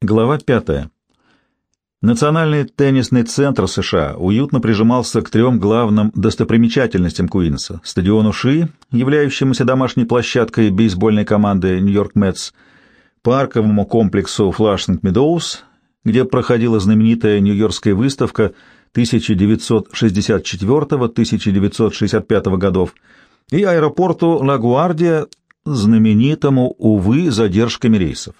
Глава 5. Национальный теннисный центр США уютно прижимался к трем главным достопримечательностям Куинса — стадиону Ши, являющемуся домашней площадкой бейсбольной команды Нью-Йорк Мэтс, парковому комплексу Флашинг Медоуз, где проходила знаменитая Нью-Йоркская выставка 1964-1965 годов, и аэропорту Лагуардия, знаменитому, увы, задержками рейсов.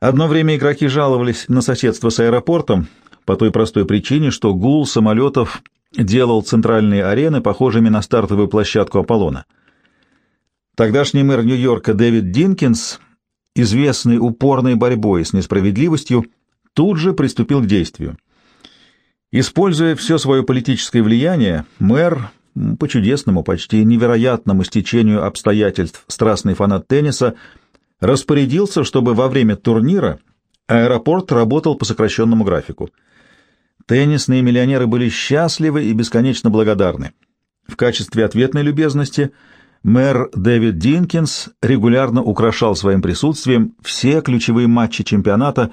Одно время игроки жаловались на соседство с аэропортом по той простой причине, что гул самолетов делал центральные арены похожими на стартовую площадку Аполлона. Тогдашний мэр Нью-Йорка Дэвид Динкинс, известный упорной борьбой с несправедливостью, тут же приступил к действию. Используя все свое политическое влияние, мэр, по чудесному, почти невероятному стечению обстоятельств страстный фанат тенниса – распорядился, чтобы во время турнира аэропорт работал по сокращенному графику. Теннисные миллионеры были счастливы и бесконечно благодарны. В качестве ответной любезности мэр Дэвид Динкинс регулярно украшал своим присутствием все ключевые матчи чемпионата,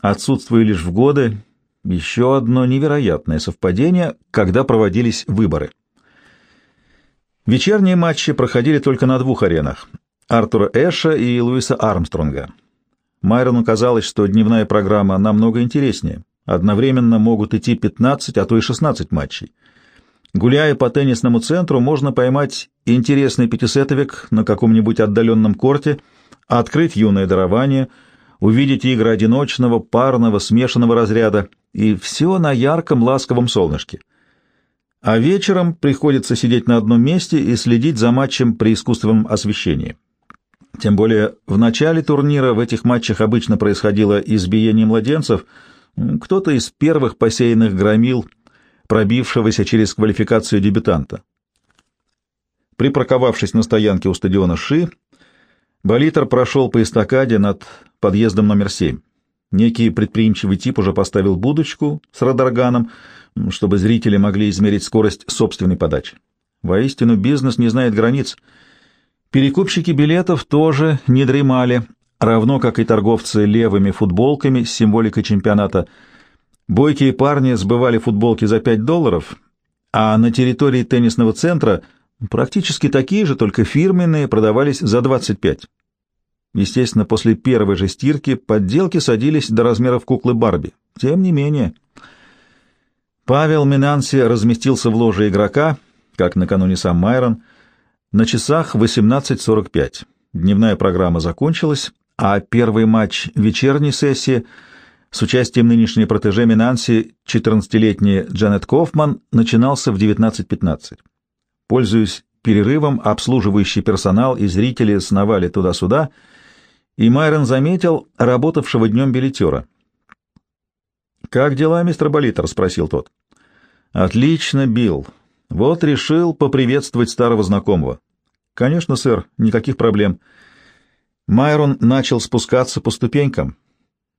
отсутствуя лишь в годы, еще одно невероятное совпадение, когда проводились выборы. Вечерние матчи проходили только на двух аренах Артура Эша и Луиса Армстронга. Майрону казалось, что дневная программа намного интереснее. Одновременно могут идти 15, а то и 16 матчей. Гуляя по теннисному центру, можно поймать интересный пятисетовик на каком-нибудь отдаленном корте, открыть юное дарование, увидеть игры одиночного, парного, смешанного разряда, и все на ярком ласковом солнышке. А вечером приходится сидеть на одном месте и следить за матчем при искусственном освещении. Тем более в начале турнира в этих матчах обычно происходило избиение младенцев, кто-то из первых посеянных громил, пробившегося через квалификацию дебютанта. Припарковавшись на стоянке у стадиона Ши, Болитер прошел по эстакаде над подъездом номер 7. Некий предприимчивый тип уже поставил будочку с радарганом, чтобы зрители могли измерить скорость собственной подачи. Воистину, бизнес не знает границ — Перекупщики билетов тоже не дремали, равно как и торговцы левыми футболками с символикой чемпионата. Бойкие парни сбывали футболки за 5 долларов, а на территории теннисного центра практически такие же, только фирменные, продавались за 25. Естественно, после первой же стирки подделки садились до размеров куклы Барби. Тем не менее... Павел Минанси разместился в ложе игрока, как накануне сам Майрон, на часах 18.45. Дневная программа закончилась, а первый матч вечерней сессии с участием нынешней протеже Минанси, 14-летней Джанет Кофман, начинался в 19.15. Пользуясь перерывом, обслуживающий персонал и зрители сновали туда-сюда, и Майрон заметил работавшего днем билетера. «Как дела, мистер Болитер?» — спросил тот. «Отлично, Билл. Вот решил поприветствовать старого знакомого. Конечно, сэр, никаких проблем. Майрон начал спускаться по ступенькам.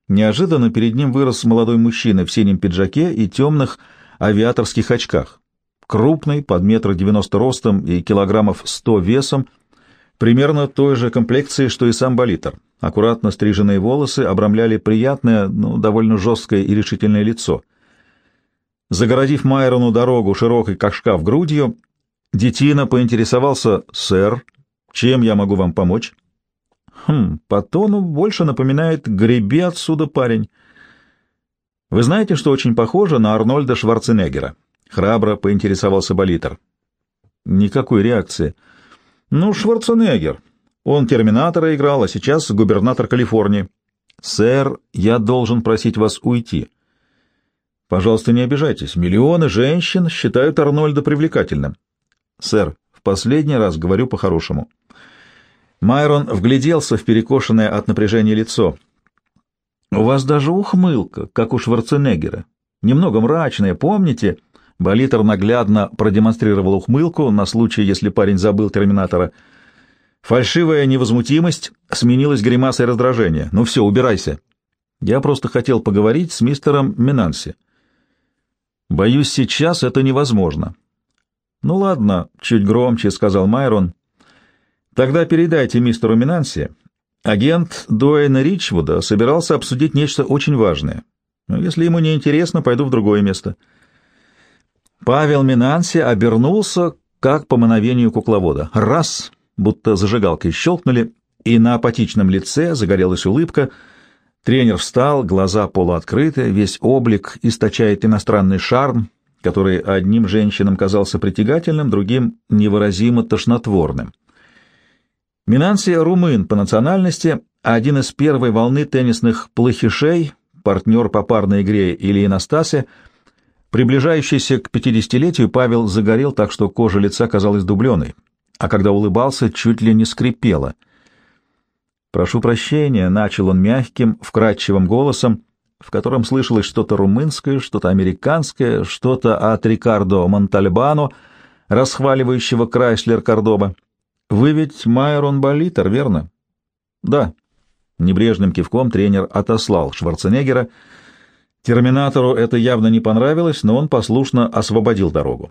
Неожиданно перед ним вырос молодой мужчина в синем пиджаке и темных авиаторских очках. Крупный, под метр девяносто ростом и килограммов сто весом, примерно той же комплекции, что и сам Болитер. Аккуратно стриженные волосы обрамляли приятное, но довольно жесткое и решительное лицо — Загородив Майрону дорогу широкой, как шкаф, грудью, детина поинтересовался, «Сэр, чем я могу вам помочь?» «Хм, по тону больше напоминает «греби отсюда, парень». «Вы знаете, что очень похоже на Арнольда Шварценеггера?» — храбро поинтересовался Болитер. Никакой реакции. «Ну, Шварценеггер. Он Терминатора играл, а сейчас губернатор Калифорнии». «Сэр, я должен просить вас уйти». Пожалуйста, не обижайтесь. Миллионы женщин считают Арнольда привлекательным. Сэр, в последний раз говорю по-хорошему. Майрон вгляделся в перекошенное от напряжения лицо. У вас даже ухмылка, как у Шварценеггера. Немного мрачная, помните? Болитер наглядно продемонстрировал ухмылку на случай, если парень забыл терминатора. Фальшивая невозмутимость сменилась гримасой раздражения. «Ну все, убирайся. Я просто хотел поговорить с мистером Минанси». Боюсь, сейчас это невозможно. Ну ладно, чуть громче, сказал Майрон. Тогда передайте мистеру Минанси, Агент Дуэйна Ричвуда собирался обсудить нечто очень важное. Но если ему не интересно, пойду в другое место. Павел Минанси обернулся, как по мановению кукловода. Раз, будто зажигалкой щелкнули, и на апатичном лице загорелась улыбка. Тренер встал, глаза полуоткрыты, весь облик источает иностранный шарм, который одним женщинам казался притягательным, другим — невыразимо тошнотворным. Минанси — румын по национальности, один из первой волны теннисных плохишей, партнер по парной игре или Настасе. Приближающийся к пятидесятилетию Павел загорел так, что кожа лица казалась дубленой, а когда улыбался, чуть ли не скрипела. «Прошу прощения», — начал он мягким, вкрадчивым голосом, в котором слышалось что-то румынское, что-то американское, что-то от Рикардо Монтальбано, расхваливающего Крайслер Кордоба. Вы ведь Майрон Болитер, верно? Да. Небрежным кивком тренер отослал Шварценеггера. Терминатору это явно не понравилось, но он послушно освободил дорогу.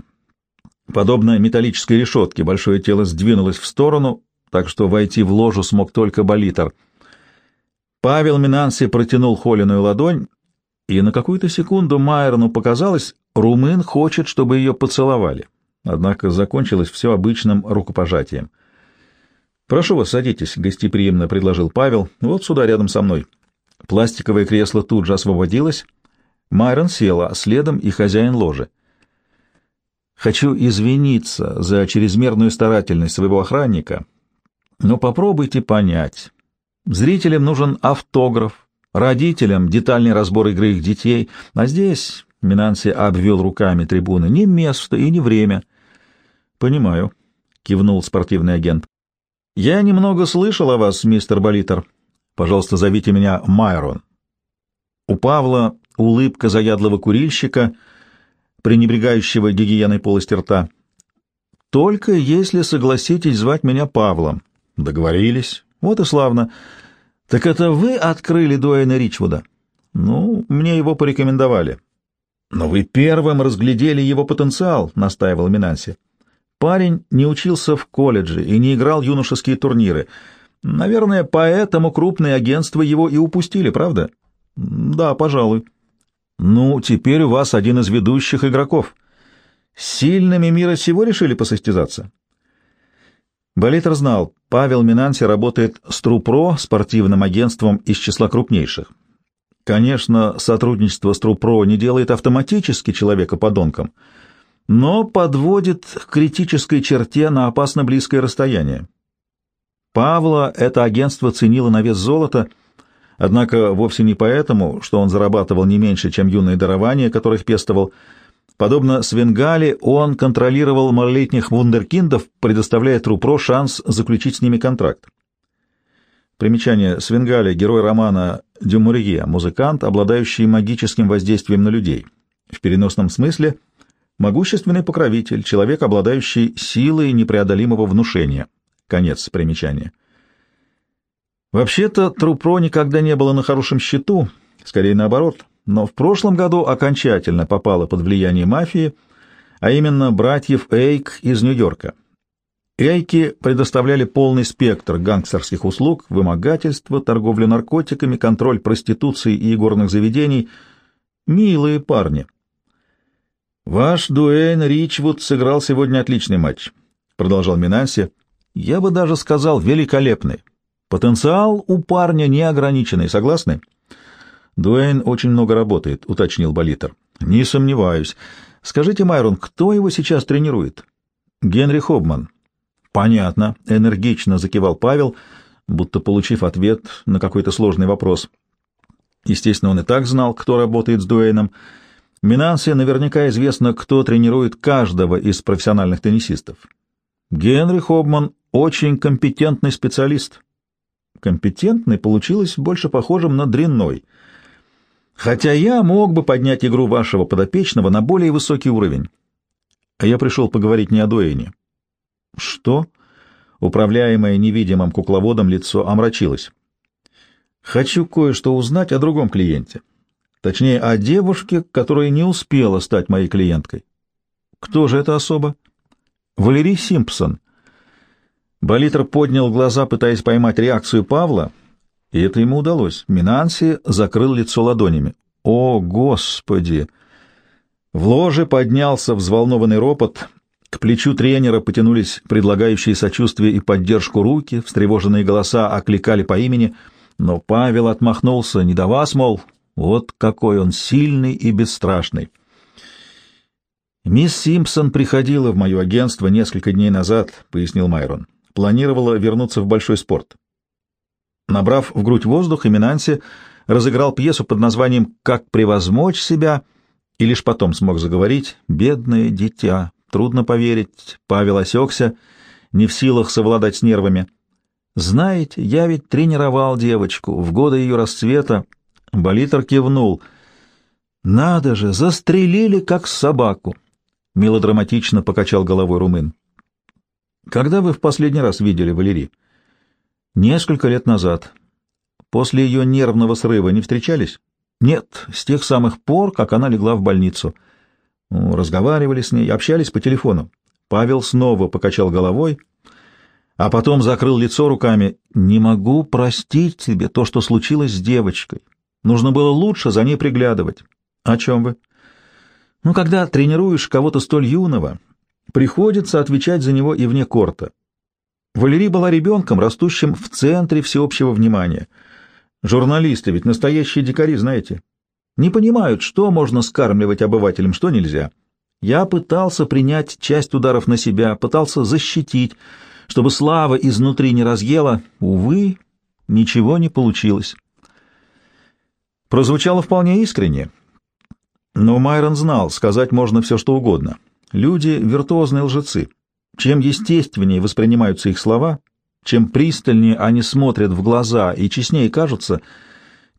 Подобно металлической решетке, большое тело сдвинулось в сторону, так что войти в ложу смог только Болитер. Павел Минанси протянул холеную ладонь, и на какую-то секунду Майрону показалось, румын хочет, чтобы ее поцеловали. Однако закончилось все обычным рукопожатием — «Прошу вас, садитесь», — гостеприимно предложил Павел. «Вот сюда, рядом со мной». Пластиковое кресло тут же освободилось. Майрон села, а следом и хозяин ложи. «Хочу извиниться за чрезмерную старательность своего охранника, но попробуйте понять. Зрителям нужен автограф, родителям — детальный разбор игры их детей, а здесь...» — Минанси обвел руками трибуны. «Ни место и ни время». «Понимаю», — кивнул спортивный агент. «Я немного слышал о вас, мистер Болитер. Пожалуйста, зовите меня Майрон». У Павла улыбка заядлого курильщика, пренебрегающего гигиеной полости рта. «Только если согласитесь звать меня Павлом». «Договорились. Вот и славно. Так это вы открыли Дуэйна Ричвуда?» «Ну, мне его порекомендовали». «Но вы первым разглядели его потенциал», — настаивал Минанси. Парень не учился в колледже и не играл юношеские турниры. Наверное, поэтому крупные агентства его и упустили, правда? Да, пожалуй. Ну, теперь у вас один из ведущих игроков. С сильными мира сего решили посостязаться? Болитер знал, Павел Минанси работает с Трупро, спортивным агентством из числа крупнейших. Конечно, сотрудничество с Трупро не делает автоматически человека подонком — но подводит к критической черте на опасно близкое расстояние. Павла это агентство ценило на вес золота, однако вовсе не поэтому, что он зарабатывал не меньше, чем юные дарования, которых пестовал. Подобно Свенгали, он контролировал малолетних вундеркиндов, предоставляя Трупро шанс заключить с ними контракт. Примечание. Свенгали — герой романа Дюмурье, музыкант, обладающий магическим воздействием на людей. В переносном смысле — Могущественный покровитель, человек, обладающий силой непреодолимого внушения. Конец примечания. Вообще-то Трупро никогда не было на хорошем счету, скорее наоборот, но в прошлом году окончательно попало под влияние мафии, а именно братьев Эйк из Нью-Йорка. Эйки предоставляли полный спектр гангстерских услуг, вымогательство, торговлю наркотиками, контроль проституции и игорных заведений. Милые парни. «Ваш Дуэйн Ричвуд сыграл сегодня отличный матч», — продолжал Минанси. «Я бы даже сказал, великолепный. Потенциал у парня неограниченный, согласны?» «Дуэйн очень много работает», — уточнил Болитер. «Не сомневаюсь. Скажите, Майрон, кто его сейчас тренирует?» «Генри Хобман». «Понятно», — энергично закивал Павел, будто получив ответ на какой-то сложный вопрос. Естественно, он и так знал, кто работает с Дуэйном, — Минансе наверняка известно, кто тренирует каждого из профессиональных теннисистов. Генри Хобман очень компетентный специалист. Компетентный получилось больше похожим на дрянной. Хотя я мог бы поднять игру вашего подопечного на более высокий уровень. А я пришел поговорить не о Дуэйне. Что? Управляемое невидимым кукловодом лицо омрачилось. Хочу кое-что узнать о другом клиенте. Точнее, о девушке, которая не успела стать моей клиенткой. Кто же это особа? Валерий Симпсон. Болитер поднял глаза, пытаясь поймать реакцию Павла, И это ему удалось. Минанси закрыл лицо ладонями. «О, Господи!» В ложе поднялся взволнованный ропот. К плечу тренера потянулись предлагающие сочувствие и поддержку руки, встревоженные голоса окликали по имени, но Павел отмахнулся, не до вас, мол, вот какой он сильный и бесстрашный. «Мисс Симпсон приходила в мое агентство несколько дней назад», — пояснил Майрон. «Планировала вернуться в большой спорт». Набрав в грудь воздух, Эминанси разыграл пьесу под названием «Как превозмочь себя» и лишь потом смог заговорить «Бедное дитя». Трудно поверить, Павел осекся, не в силах совладать с нервами. «Знаете, я ведь тренировал девочку в годы ее расцвета». Болитер кивнул. «Надо же, застрелили, как собаку!» Мелодраматично покачал головой румын. «Когда вы в последний раз видели Валерий?» «Несколько лет назад. После ее нервного срыва не встречались?» «Нет, с тех самых пор, как она легла в больницу». Разговаривали с ней, общались по телефону. Павел снова покачал головой, а потом закрыл лицо руками. «Не могу простить тебе то, что случилось с девочкой. Нужно было лучше за ней приглядывать». «О чем вы?» «Ну, когда тренируешь кого-то столь юного, приходится отвечать за него и вне корта. Валерий была ребенком, растущим в центре всеобщего внимания. Журналисты ведь настоящие дикари, знаете не понимают, что можно скармливать обывателям, что нельзя. Я пытался принять часть ударов на себя, пытался защитить, чтобы слава изнутри не разъела. Увы, ничего не получилось. Прозвучало вполне искренне. Но Майрон знал, сказать можно все, что угодно. Люди — виртуозные лжецы. Чем естественнее воспринимаются их слова, чем пристальнее они смотрят в глаза и честнее кажутся —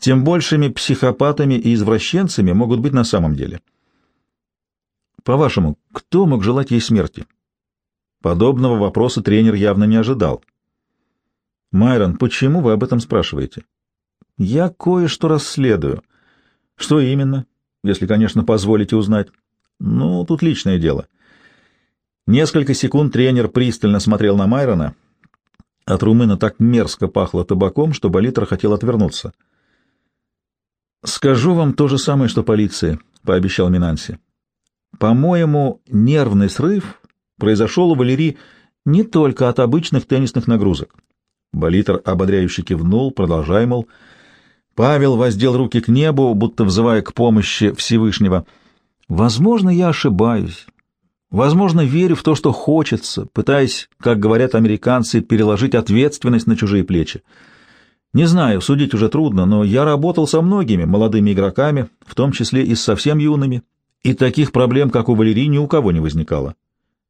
тем большими психопатами и извращенцами могут быть на самом деле. По-вашему, кто мог желать ей смерти? Подобного вопроса тренер явно не ожидал. Майрон, почему вы об этом спрашиваете? Я кое-что расследую. Что именно, если, конечно, позволите узнать? Ну, тут личное дело. Несколько секунд тренер пристально смотрел на Майрона. От румына так мерзко пахло табаком, что Болитер хотел отвернуться. — «Скажу вам то же самое, что полиция», — пообещал Минанси. «По-моему, нервный срыв произошел у Валерии не только от обычных теннисных нагрузок». Болитер ободряюще кивнул, продолжай, мол. Павел воздел руки к небу, будто взывая к помощи Всевышнего. «Возможно, я ошибаюсь. Возможно, верю в то, что хочется, пытаясь, как говорят американцы, переложить ответственность на чужие плечи. Не знаю, судить уже трудно, но я работал со многими молодыми игроками, в том числе и с совсем юными, и таких проблем, как у Валерии, ни у кого не возникало.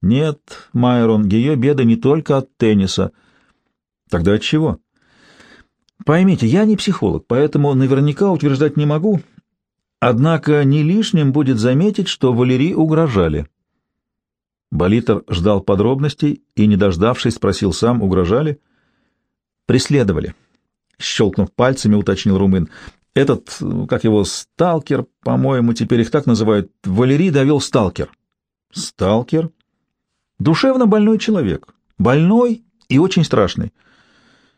Нет, Майрон, ее беда не только от тенниса. Тогда от чего? Поймите, я не психолог, поэтому наверняка утверждать не могу. Однако не лишним будет заметить, что Валерии угрожали. Болитер ждал подробностей и, не дождавшись, спросил сам, угрожали? Преследовали. — щелкнув пальцами, уточнил Румын. «Этот, как его, сталкер, по-моему, теперь их так называют, Валерий довел сталкер». «Сталкер?» «Душевно больной человек. Больной и очень страшный.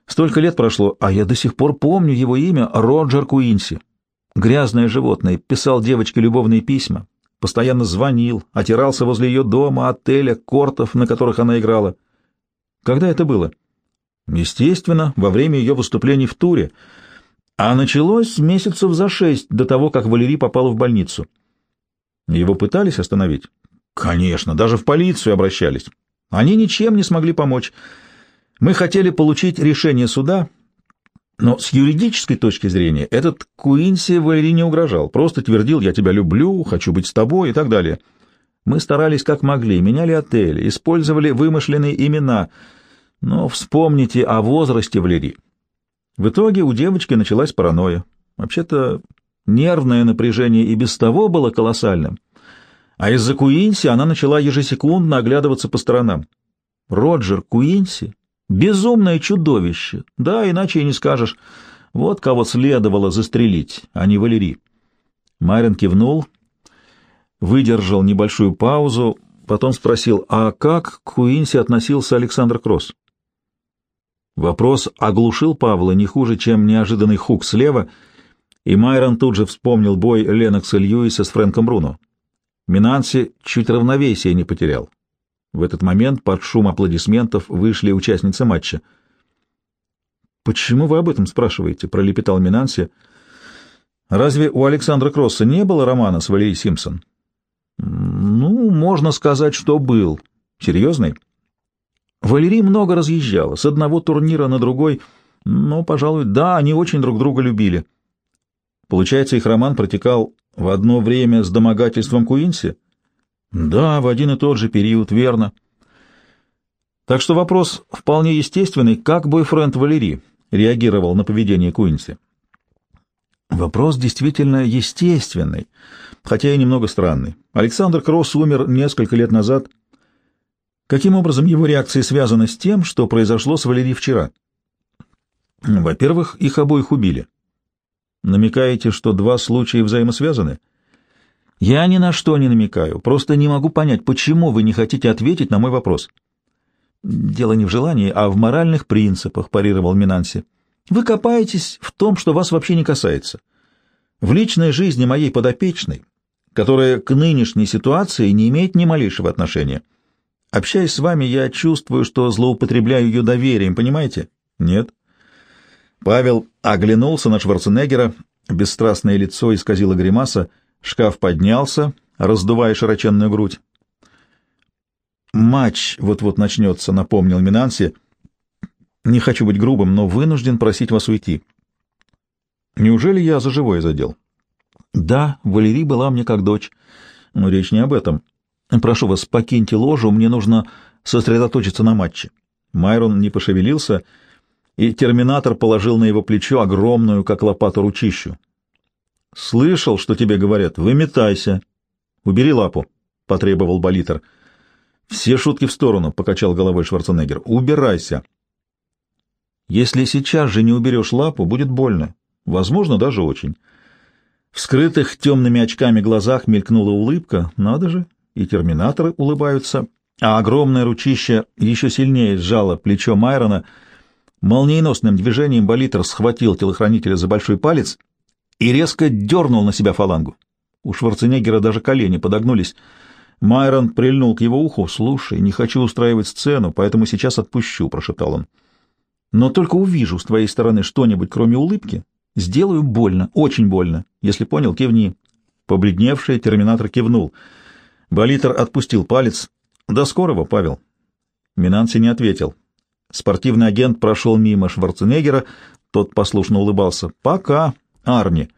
Столько лет прошло, а я до сих пор помню его имя Роджер Куинси. Грязное животное, писал девочке любовные письма, постоянно звонил, отирался возле ее дома, отеля, кортов, на которых она играла. Когда это было?» Естественно, во время ее выступлений в туре, а началось месяцев за шесть до того, как Валерий попала в больницу. Его пытались остановить? Конечно, даже в полицию обращались. Они ничем не смогли помочь. Мы хотели получить решение суда, но с юридической точки зрения этот Куинси Валерий не угрожал, просто твердил «я тебя люблю», «хочу быть с тобой» и так далее. Мы старались как могли, меняли отели, использовали вымышленные имена — но вспомните о возрасте Валерии. В итоге у девочки началась паранойя. Вообще-то нервное напряжение и без того было колоссальным. А из-за Куинси она начала ежесекундно оглядываться по сторонам. Роджер Куинси — безумное чудовище, да, иначе и не скажешь. Вот кого следовало застрелить, а не Валерий. Марин кивнул, выдержал небольшую паузу, потом спросил, а как к Куинси относился Александр Кросс? Вопрос оглушил Павла не хуже, чем неожиданный хук слева, и Майрон тут же вспомнил бой Ленокса Льюиса с Фрэнком Бруно. Минанси чуть равновесие не потерял. В этот момент под шум аплодисментов вышли участницы матча. «Почему вы об этом спрашиваете?» — пролепетал Минанси. «Разве у Александра Кросса не было романа с Валерией Симпсон?» «Ну, можно сказать, что был. Серьезный?» Валерий много разъезжала, с одного турнира на другой, но, пожалуй, да, они очень друг друга любили. Получается, их роман протекал в одно время с домогательством Куинси? Да, в один и тот же период, верно. Так что вопрос вполне естественный, как бойфренд Валерий реагировал на поведение Куинси. Вопрос действительно естественный, хотя и немного странный. Александр Кросс умер несколько лет назад. Каким образом его реакция связана с тем, что произошло с Валерией вчера? Во-первых, их обоих убили. Намекаете, что два случая взаимосвязаны? Я ни на что не намекаю, просто не могу понять, почему вы не хотите ответить на мой вопрос. Дело не в желании, а в моральных принципах, парировал Минанси. Вы копаетесь в том, что вас вообще не касается. В личной жизни моей подопечной, которая к нынешней ситуации не имеет ни малейшего отношения. Общаясь с вами, я чувствую, что злоупотребляю ее доверием, понимаете? Нет. Павел оглянулся на Шварценеггера, бесстрастное лицо исказило гримаса, шкаф поднялся, раздувая широченную грудь. «Матч вот-вот начнется», — напомнил Минанси. «Не хочу быть грубым, но вынужден просить вас уйти». «Неужели я за живое задел?» «Да, Валерий была мне как дочь. Но речь не об этом. Прошу вас, покиньте ложу, мне нужно сосредоточиться на матче». Майрон не пошевелился, — и терминатор положил на его плечо огромную, как лопату, ручищу. «Слышал, что тебе говорят? Выметайся. Убери лапу», — потребовал Болитер. «Все шутки в сторону», — покачал головой Шварценеггер. «Убирайся». «Если сейчас же не уберешь лапу, будет больно. Возможно, даже очень». В скрытых темными очками глазах мелькнула улыбка. Надо же, и терминаторы улыбаются. А огромное ручище еще сильнее сжало плечо Майрона — Молниеносным движением Болитер схватил телохранителя за большой палец и резко дернул на себя фалангу. У Шварценеггера даже колени подогнулись. Майрон прильнул к его уху. «Слушай, не хочу устраивать сцену, поэтому сейчас отпущу», — прошептал он. «Но только увижу с твоей стороны что-нибудь, кроме улыбки, сделаю больно, очень больно. Если понял, кивни». Побледневший терминатор кивнул. Болитер отпустил палец. «До скорого, Павел». Минанси не ответил. Спортивный агент прошел мимо Шварценеггера, тот послушно улыбался. «Пока, Арни».